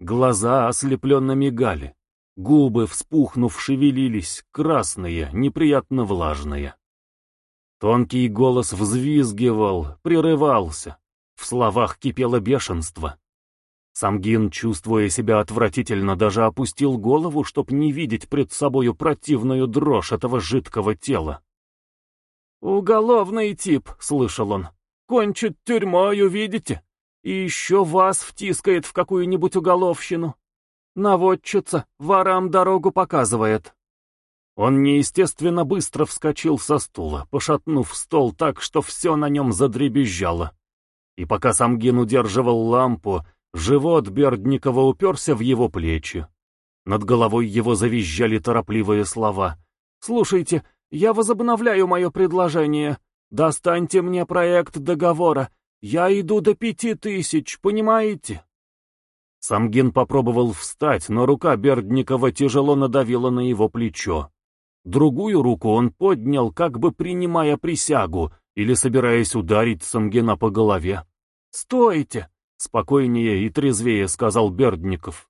Глаза ослепленно мигали. Губы, вспухнув, шевелились, красные, неприятно влажные. Тонкий голос взвизгивал, прерывался. В словах кипело бешенство. Самгин, чувствуя себя отвратительно, даже опустил голову, чтоб не видеть пред собою противную дрожь этого жидкого тела. «Уголовный тип», — слышал он кончит тюрьмой, увидите. И еще вас втискает в какую-нибудь уголовщину. Наводчица ворам дорогу показывает. Он неестественно быстро вскочил со стула, пошатнув стол так, что все на нем задребезжало. И пока Самгин удерживал лампу, живот Бердникова уперся в его плечи. Над головой его завизжали торопливые слова. «Слушайте, я возобновляю мое предложение. Достаньте мне проект договора. Я иду до пяти тысяч, понимаете?» Самгин попробовал встать, но рука Бердникова тяжело надавила на его плечо. Другую руку он поднял, как бы принимая присягу или собираясь ударить Самгина по голове. «Стойте!» — спокойнее и трезвее сказал Бердников.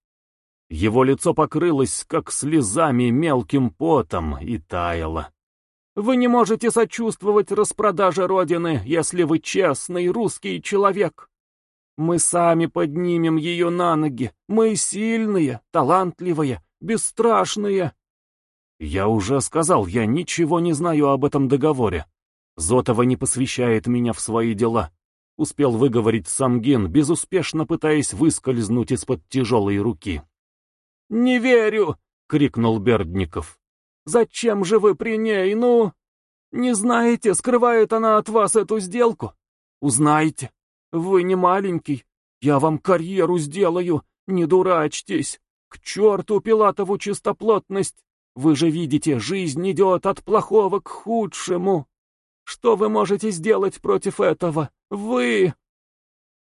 Его лицо покрылось, как слезами, мелким потом, и таяло. Вы не можете сочувствовать распродаже Родины, если вы честный русский человек. Мы сами поднимем ее на ноги. Мы сильные, талантливые, бесстрашные. Я уже сказал, я ничего не знаю об этом договоре. Зотова не посвящает меня в свои дела. Успел выговорить Самгин, безуспешно пытаясь выскользнуть из-под тяжелой руки. «Не верю!» — крикнул Бердников. Зачем же вы при ней, ну? Не знаете, скрывает она от вас эту сделку? Узнайте. Вы не маленький. Я вам карьеру сделаю. Не дурачьтесь. К черту Пилатову чистоплотность. Вы же видите, жизнь идет от плохого к худшему. Что вы можете сделать против этого? Вы!»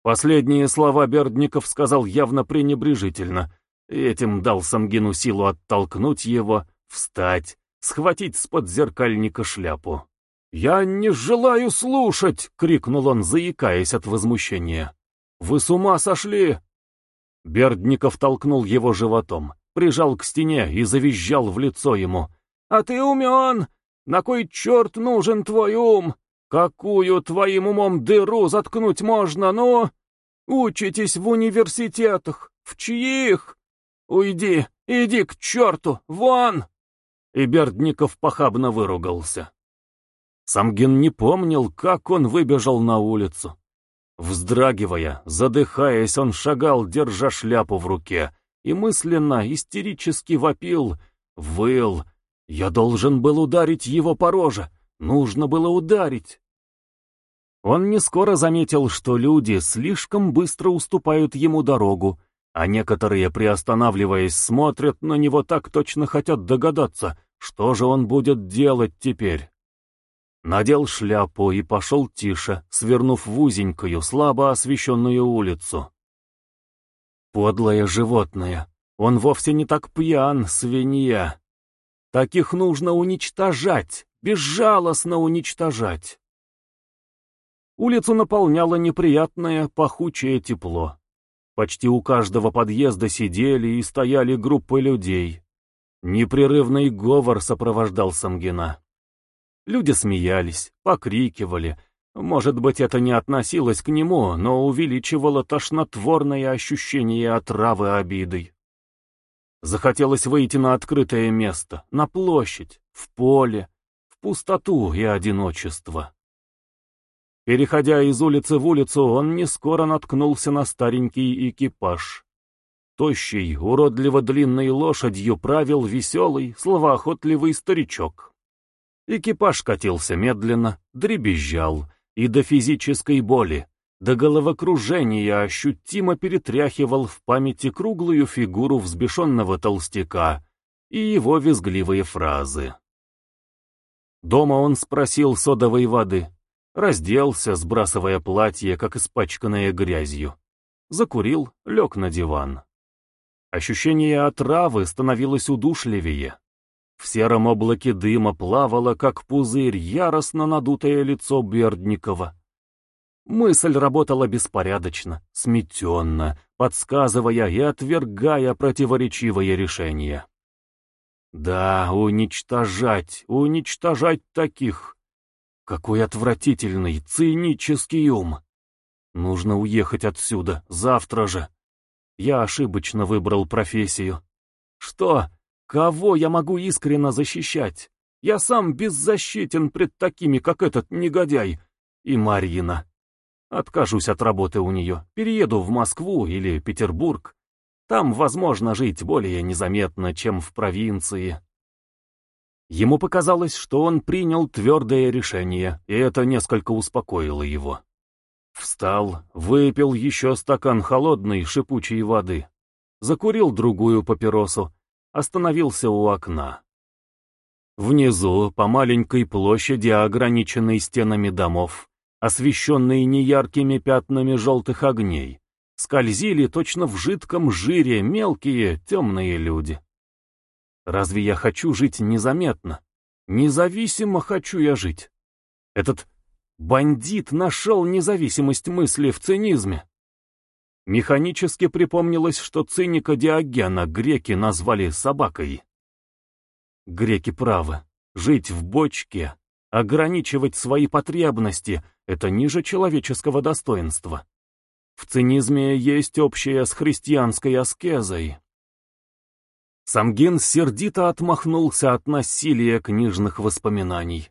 Последние слова Бердников сказал явно пренебрежительно. Этим дал Самгину силу оттолкнуть его, Встать, схватить с подзеркальника шляпу. «Я не желаю слушать!» — крикнул он, заикаясь от возмущения. «Вы с ума сошли!» Бердников толкнул его животом, прижал к стене и завизжал в лицо ему. «А ты умен! На кой черт нужен твой ум? Какую твоим умом дыру заткнуть можно, ну? Учитесь в университетах. В чьих? Уйди, иди к черту, вон!» и Бердников похабно выругался. Самгин не помнил, как он выбежал на улицу. Вздрагивая, задыхаясь, он шагал, держа шляпу в руке, и мысленно, истерически вопил, выл. «Я должен был ударить его по роже, нужно было ударить». Он не скоро заметил, что люди слишком быстро уступают ему дорогу, а некоторые, приостанавливаясь, смотрят на него так точно хотят догадаться, что же он будет делать теперь. Надел шляпу и пошел тише, свернув в узенькую, слабо освещенную улицу. Подлое животное. Он вовсе не так пьян, свинья. Таких нужно уничтожать, безжалостно уничтожать. Улицу наполняло неприятное пахучее тепло. Почти у каждого подъезда сидели и стояли группы людей. Непрерывный говор сопровождал Самгина. Люди смеялись, покрикивали. Может быть, это не относилось к нему, но увеличивало тошнотворное ощущение отравы обидой. Захотелось выйти на открытое место, на площадь, в поле, в пустоту и одиночество. Переходя из улицы в улицу, он не скоро наткнулся на старенький экипаж. Тощий, уродливо длинной лошадью правил веселый, словоохотливый старичок. Экипаж катился медленно, дребезжал, и до физической боли, до головокружения ощутимо перетряхивал в памяти круглую фигуру взбешенного толстяка и его визгливые фразы. Дома он спросил содовой воды, разделся, сбрасывая платье, как испачканное грязью, закурил, лег на диван. Ощущение отравы становилось удушливее. В сером облаке дыма плавало, как пузырь, яростно надутое лицо Бердникова. Мысль работала беспорядочно, сметенно, подсказывая и отвергая противоречивые решения. Да, уничтожать, уничтожать таких. Какой отвратительный, цинический ум. Нужно уехать отсюда, завтра же. Я ошибочно выбрал профессию. Что? Кого я могу искренно защищать? Я сам беззащитен пред такими, как этот негодяй. И Марьина. Откажусь от работы у нее, перееду в Москву или Петербург. Там возможно жить более незаметно, чем в провинции. Ему показалось, что он принял твердое решение, и это несколько успокоило его. Встал, выпил еще стакан холодной шипучей воды, закурил другую папиросу, остановился у окна. Внизу, по маленькой площади, ограниченной стенами домов, освещенные неяркими пятнами желтых огней, скользили точно в жидком жире мелкие темные люди. Разве я хочу жить незаметно? Независимо хочу я жить. Этот бандит нашел независимость мысли в цинизме. Механически припомнилось, что циника Диогена греки назвали собакой. Греки правы. Жить в бочке, ограничивать свои потребности, это ниже человеческого достоинства. В цинизме есть общее с христианской аскезой. Самгин сердито отмахнулся от насилия книжных воспоминаний.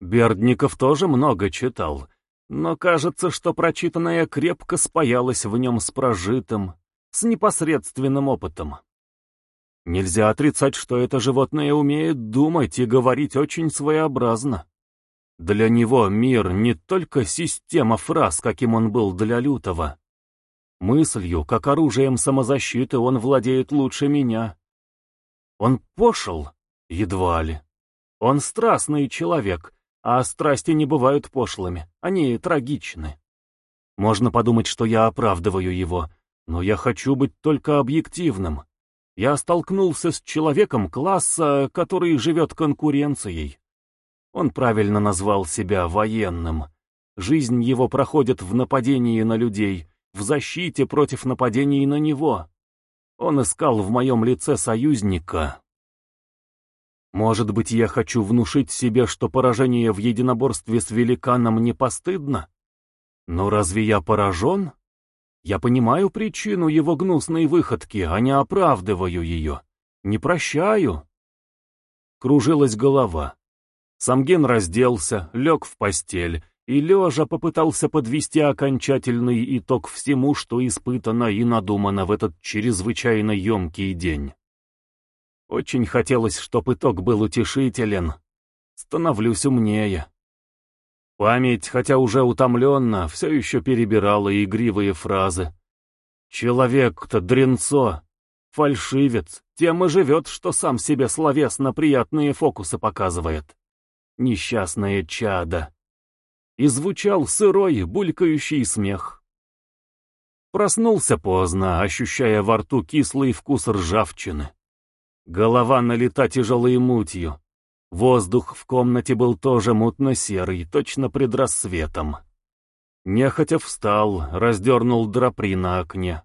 Бердников тоже много читал, но кажется, что прочитанное крепко спаялось в нем с прожитым, с непосредственным опытом. Нельзя отрицать, что это животное умеет думать и говорить очень своеобразно. Для него мир не только система фраз, каким он был для Лютого. Мыслью, как оружием самозащиты, он владеет лучше меня. Он пошел? Едва ли. Он страстный человек, а страсти не бывают пошлыми, они трагичны. Можно подумать, что я оправдываю его, но я хочу быть только объективным. Я столкнулся с человеком класса, который живет конкуренцией. Он правильно назвал себя военным. Жизнь его проходит в нападении на людей, в защите против нападений на него. Он искал в моем лице союзника. Может быть, я хочу внушить себе, что поражение в единоборстве с великаном не постыдно? Но разве я поражен? Я понимаю причину его гнусной выходки, а не оправдываю ее. Не прощаю. Кружилась голова. Самген разделся, лег в постель и лежа попытался подвести окончательный итог всему, что испытано и надумано в этот чрезвычайно емкий день. Очень хотелось, чтоб итог был утешителен. Становлюсь умнее. Память, хотя уже утомленно, все еще перебирала игривые фразы. Человек-то дренцо, фальшивец, тем и живет, что сам себе словесно приятные фокусы показывает несчастное чадо. И звучал сырой, булькающий смех. Проснулся поздно, ощущая во рту кислый вкус ржавчины. Голова налита тяжелой мутью. Воздух в комнате был тоже мутно-серый, точно пред рассветом. Нехотя встал, раздернул драпри на окне.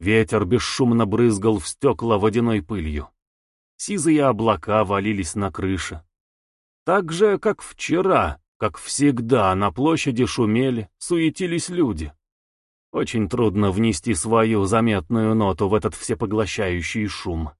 Ветер бесшумно брызгал в стекла водяной пылью. сизые облака валились на крыше. Так же, как вчера, как всегда, на площади шумели, суетились люди. Очень трудно внести свою заметную ноту в этот всепоглощающий шум.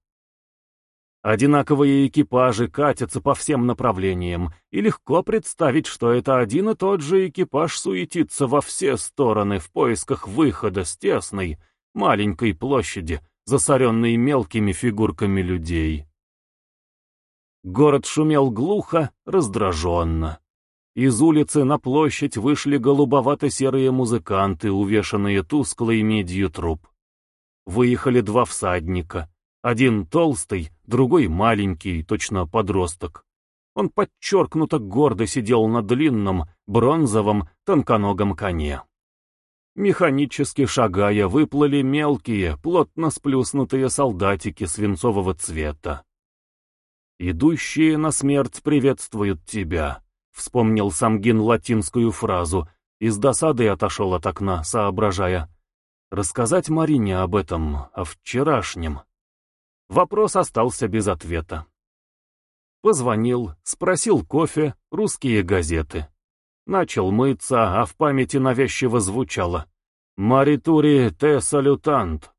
Одинаковые экипажи катятся по всем направлениям, и легко представить, что это один и тот же экипаж суетится во все стороны в поисках выхода с тесной, маленькой площади, засоренной мелкими фигурками людей. Город шумел глухо, раздраженно. Из улицы на площадь вышли голубовато-серые музыканты, увешанные тусклой медью труб. Выехали два всадника. Один толстый, другой маленький, точно подросток. Он подчеркнуто гордо сидел на длинном, бронзовом, тонконогом коне. Механически шагая, выплыли мелкие, плотно сплюснутые солдатики свинцового цвета. «Идущие на смерть приветствуют тебя», — вспомнил Самгин латинскую фразу и с досадой отошел от окна, соображая. «Рассказать Марине об этом, о вчерашнем». Вопрос остался без ответа. Позвонил, спросил кофе, русские газеты. Начал мыться, а в памяти навязчиво звучало. «Маритури те салютант».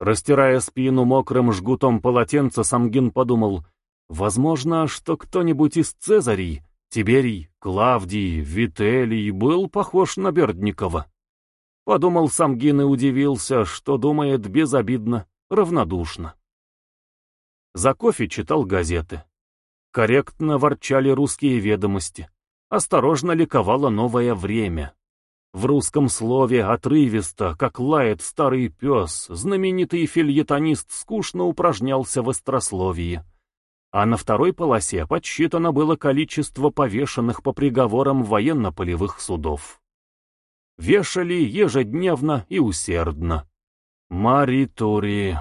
Растирая спину мокрым жгутом полотенца, Самгин подумал, возможно, что кто-нибудь из Цезарей, Тиберий, Клавдий, Вителий был похож на Бердникова. Подумал Самгин и удивился, что думает безобидно равнодушно. За кофе читал газеты. Корректно ворчали русские ведомости. Осторожно ликовало новое время. В русском слове отрывисто, как лает старый пес, знаменитый фильетонист скучно упражнялся в острословии. А на второй полосе подсчитано было количество повешенных по приговорам военно-полевых судов. Вешали ежедневно и усердно. Маритури.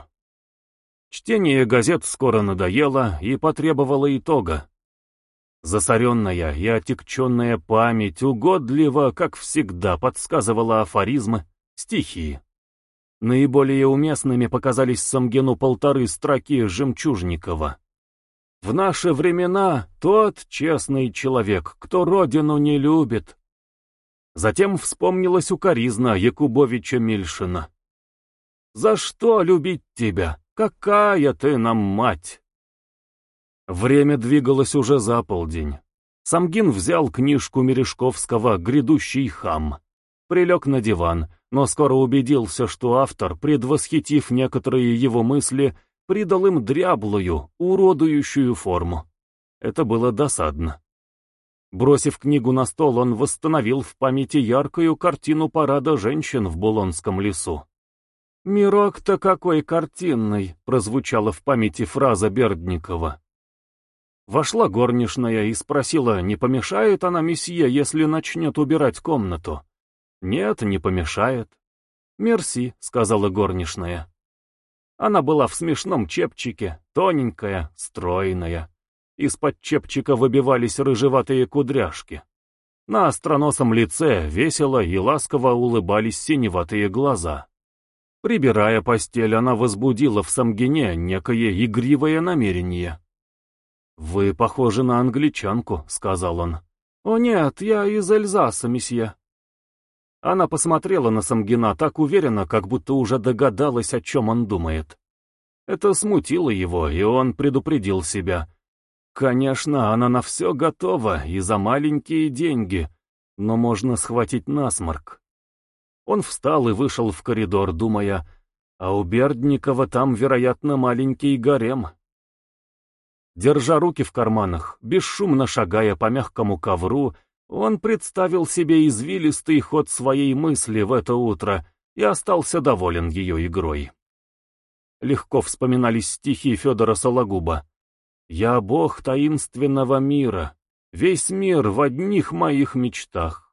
Чтение газет скоро надоело и потребовало итога. Засоренная и отекченная память угодливо, как всегда, подсказывала афоризмы, стихи. Наиболее уместными показались Самгену полторы строки Жемчужникова. «В наши времена тот честный человек, кто родину не любит». Затем вспомнилась укоризна Якубовича Мильшина. За что любить тебя? Какая ты нам мать!» Время двигалось уже за полдень. Самгин взял книжку Мережковского «Грядущий хам». Прилег на диван, но скоро убедился, что автор, предвосхитив некоторые его мысли, придал им дряблую, уродующую форму. Это было досадно. Бросив книгу на стол, он восстановил в памяти яркую картину парада женщин в Булонском лесу. «Мирок-то какой картинный!» — прозвучала в памяти фраза Бердникова. Вошла горничная и спросила, не помешает она месье, если начнет убирать комнату. «Нет, не помешает». «Мерси», — сказала горничная. Она была в смешном чепчике, тоненькая, стройная. Из-под чепчика выбивались рыжеватые кудряшки. На остроносом лице весело и ласково улыбались синеватые глаза. Прибирая постель, она возбудила в Самгине некое игривое намерение. «Вы похожи на англичанку», — сказал он. «О нет, я из Эльзаса, месье». Она посмотрела на Самгина так уверенно, как будто уже догадалась, о чем он думает. Это смутило его, и он предупредил себя. Конечно, она на все готова, и за маленькие деньги, но можно схватить насморк. Он встал и вышел в коридор, думая, а у Бердникова там, вероятно, маленький гарем. Держа руки в карманах, бесшумно шагая по мягкому ковру, он представил себе извилистый ход своей мысли в это утро и остался доволен ее игрой. Легко вспоминались стихи Федора Сологуба. «Я бог таинственного мира, весь мир в одних моих мечтах».